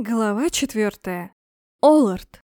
Глава четвертая. Оллард.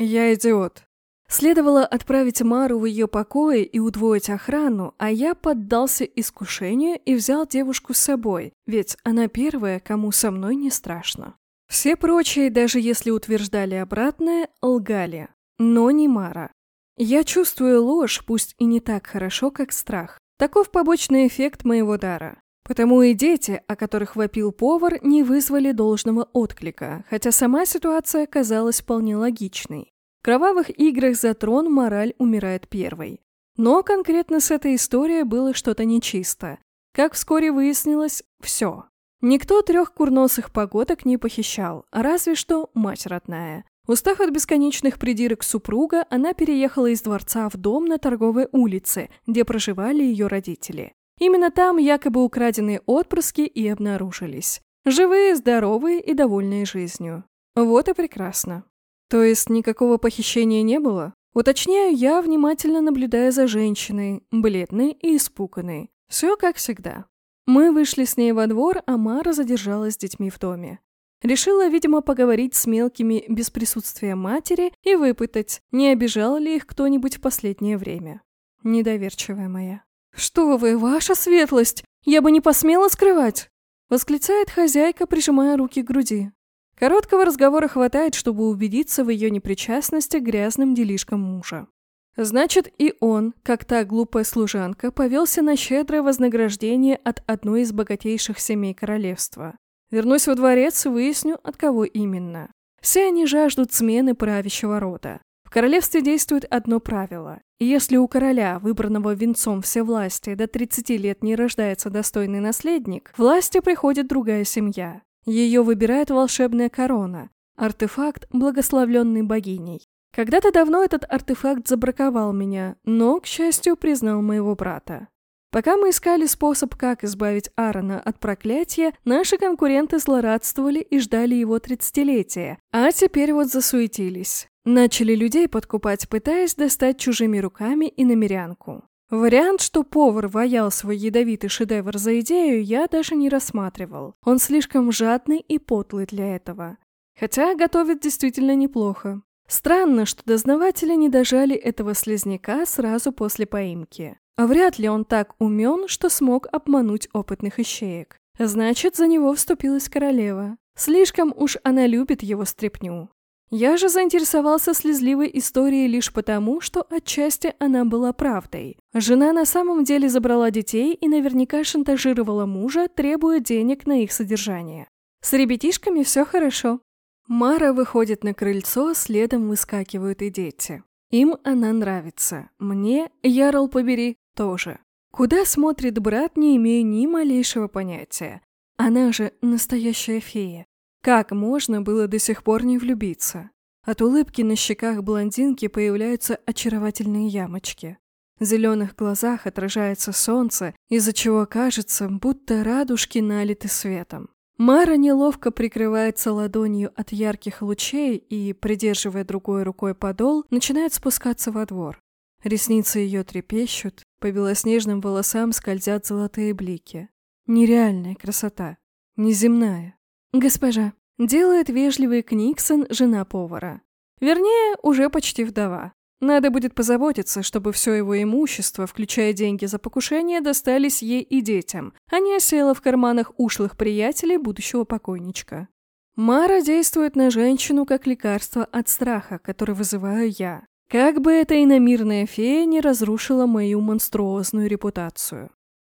Я идиот. Следовало отправить Мару в ее покое и удвоить охрану, а я поддался искушению и взял девушку с собой, ведь она первая, кому со мной не страшно. Все прочие, даже если утверждали обратное, лгали. Но не Мара. Я чувствую ложь, пусть и не так хорошо, как страх. Таков побочный эффект моего дара. Потому и дети, о которых вопил повар, не вызвали должного отклика, хотя сама ситуация казалась вполне логичной. В кровавых играх за трон мораль умирает первой. Но конкретно с этой историей было что-то нечисто. Как вскоре выяснилось, все. Никто трех курносых погодок не похищал, разве что мать родная. Устав от бесконечных придирок супруга, она переехала из дворца в дом на торговой улице, где проживали ее родители. Именно там якобы украденные отпрыски и обнаружились. Живые, здоровые и довольные жизнью. Вот и прекрасно. То есть никакого похищения не было? Уточняю я, внимательно наблюдая за женщиной, бледной и испуганной. Все как всегда. Мы вышли с ней во двор, а Мара задержалась с детьми в доме. Решила, видимо, поговорить с мелкими без присутствия матери и выпытать, не обижал ли их кто-нибудь в последнее время. Недоверчивая моя. «Что вы, ваша светлость! Я бы не посмела скрывать!» Восклицает хозяйка, прижимая руки к груди. Короткого разговора хватает, чтобы убедиться в ее непричастности к грязным делишкам мужа. Значит, и он, как та глупая служанка, повелся на щедрое вознаграждение от одной из богатейших семей королевства. Вернусь во дворец и выясню, от кого именно. Все они жаждут смены правящего рода. В королевстве действует одно правило. Если у короля, выбранного венцом всевластия, до 30 лет не рождается достойный наследник, власти приходит другая семья. Ее выбирает волшебная корона, артефакт, благословленный богиней. Когда-то давно этот артефакт забраковал меня, но, к счастью, признал моего брата. Пока мы искали способ, как избавить Аарона от проклятия, наши конкуренты злорадствовали и ждали его тридцатилетия, а теперь вот засуетились. Начали людей подкупать, пытаясь достать чужими руками и намерянку. Вариант, что повар ваял свой ядовитый шедевр за идею, я даже не рассматривал. Он слишком жадный и потлый для этого. Хотя готовит действительно неплохо. Странно, что дознаватели не дожали этого слезняка сразу после поимки. А вряд ли он так умен, что смог обмануть опытных ищеек. Значит, за него вступилась королева. Слишком уж она любит его стряпню. Я же заинтересовался слезливой историей лишь потому, что отчасти она была правдой. Жена на самом деле забрала детей и наверняка шантажировала мужа, требуя денег на их содержание. С ребятишками все хорошо. Мара выходит на крыльцо, следом выскакивают и дети. Им она нравится. Мне, Ярл побери, тоже. Куда смотрит брат, не имею ни малейшего понятия. Она же настоящая фея. Как можно было до сих пор не влюбиться? От улыбки на щеках блондинки появляются очаровательные ямочки. В зеленых глазах отражается солнце, из-за чего кажется, будто радужки налиты светом. Мара неловко прикрывается ладонью от ярких лучей и, придерживая другой рукой подол, начинает спускаться во двор. Ресницы ее трепещут, по белоснежным волосам скользят золотые блики. Нереальная красота, неземная. «Госпожа», — делает вежливый Книксон, жена повара. Вернее, уже почти вдова. Надо будет позаботиться, чтобы все его имущество, включая деньги за покушение, достались ей и детям, а не осело в карманах ушлых приятелей будущего покойничка. Мара действует на женщину как лекарство от страха, который вызываю я. Как бы эта иномирная фея не разрушила мою монструозную репутацию.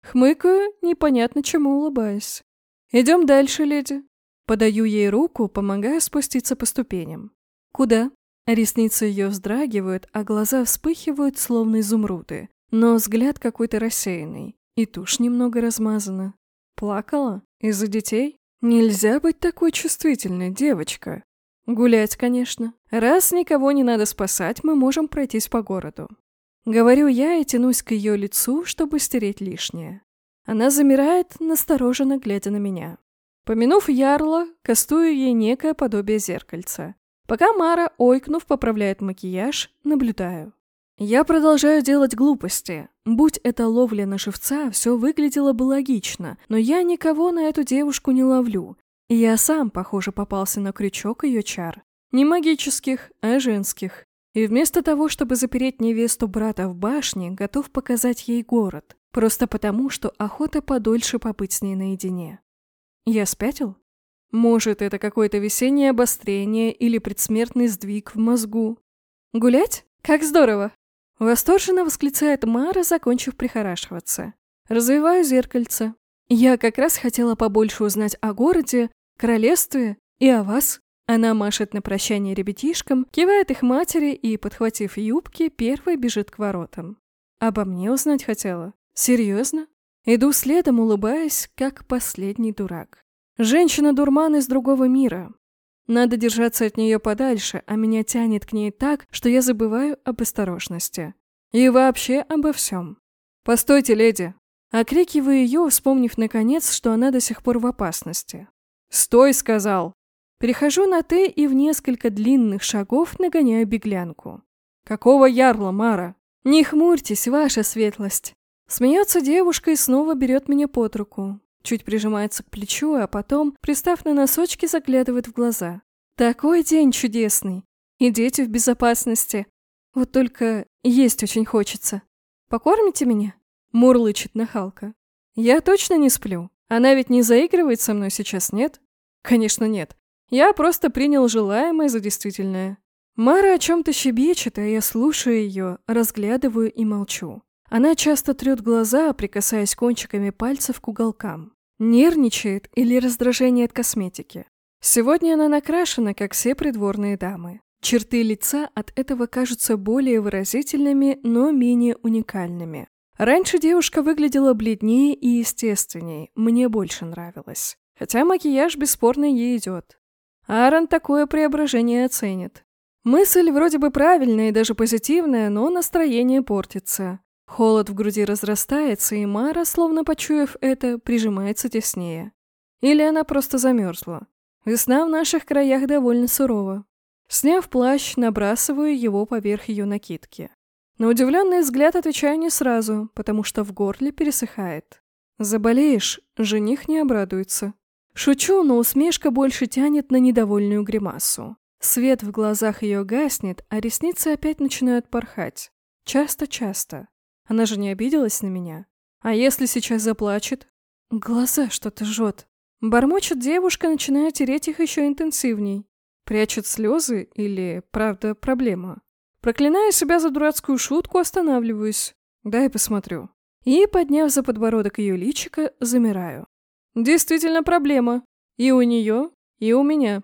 Хмыкаю, непонятно чему улыбаясь. «Идем дальше, леди». Подаю ей руку, помогая спуститься по ступеням. «Куда?» Ресницы ее вздрагивают, а глаза вспыхивают, словно изумруды. Но взгляд какой-то рассеянный. И тушь немного размазана. Плакала? Из-за детей? Нельзя быть такой чувствительной, девочка. Гулять, конечно. Раз никого не надо спасать, мы можем пройтись по городу. Говорю я и тянусь к ее лицу, чтобы стереть лишнее. Она замирает, настороженно глядя на меня. Помянув ярла, кастую ей некое подобие зеркальца. Пока Мара, ойкнув, поправляет макияж, наблюдаю. Я продолжаю делать глупости. Будь это ловля на живца, все выглядело бы логично, но я никого на эту девушку не ловлю. Я сам, похоже, попался на крючок ее чар. Не магических, а женских. И вместо того, чтобы запереть невесту брата в башне, готов показать ей город. Просто потому, что охота подольше побыть с ней наедине. Я спятил? Может, это какое-то весеннее обострение или предсмертный сдвиг в мозгу. Гулять? Как здорово! Восторженно восклицает Мара, закончив прихорашиваться. Развиваю зеркальце. Я как раз хотела побольше узнать о городе, королевстве и о вас. Она машет на прощание ребятишкам, кивает их матери и, подхватив юбки, первой бежит к воротам. Обо мне узнать хотела? Серьезно? Иду следом, улыбаясь, как последний дурак. Женщина-дурман из другого мира. Надо держаться от нее подальше, а меня тянет к ней так, что я забываю об осторожности. И вообще обо всем. «Постойте, леди!» Окрикиваю ее, вспомнив наконец, что она до сих пор в опасности. «Стой!» — сказал. Перехожу на «ты» и в несколько длинных шагов нагоняю беглянку. «Какого ярла, Мара?» «Не хмурьтесь, ваша светлость!» Смеется девушка и снова берет меня под руку. Чуть прижимается к плечу, а потом, пристав на носочки, заглядывает в глаза. «Такой день чудесный! И дети в безопасности! Вот только есть очень хочется. Покормите меня?» Мурлычет нахалка. «Я точно не сплю. Она ведь не заигрывает со мной сейчас, нет?» «Конечно нет. Я просто принял желаемое за действительное. Мара о чем-то щебечет, а я слушаю ее, разглядываю и молчу. Она часто трет глаза, прикасаясь кончиками пальцев к уголкам. Нервничает или раздражение от косметики. Сегодня она накрашена, как все придворные дамы. Черты лица от этого кажутся более выразительными, но менее уникальными. Раньше девушка выглядела бледнее и естественней, мне больше нравилось. Хотя макияж бесспорно ей идет. Аарон такое преображение оценит. Мысль вроде бы правильная и даже позитивная, но настроение портится. Холод в груди разрастается, и Мара, словно почуяв это, прижимается теснее. Или она просто замерзла. Весна в наших краях довольно сурова. Сняв плащ, набрасываю его поверх ее накидки. На удивленный взгляд отвечаю не сразу, потому что в горле пересыхает. Заболеешь, жених не обрадуется. Шучу, но усмешка больше тянет на недовольную гримасу. Свет в глазах ее гаснет, а ресницы опять начинают порхать. Часто-часто. Она же не обиделась на меня. А если сейчас заплачет? Глаза что-то жжет. Бормочет девушка, начиная тереть их еще интенсивней. Прячет слезы или, правда, проблема? Проклиная себя за дурацкую шутку, останавливаюсь. Дай посмотрю. И, подняв за подбородок ее личика, замираю. Действительно проблема. И у нее, и у меня.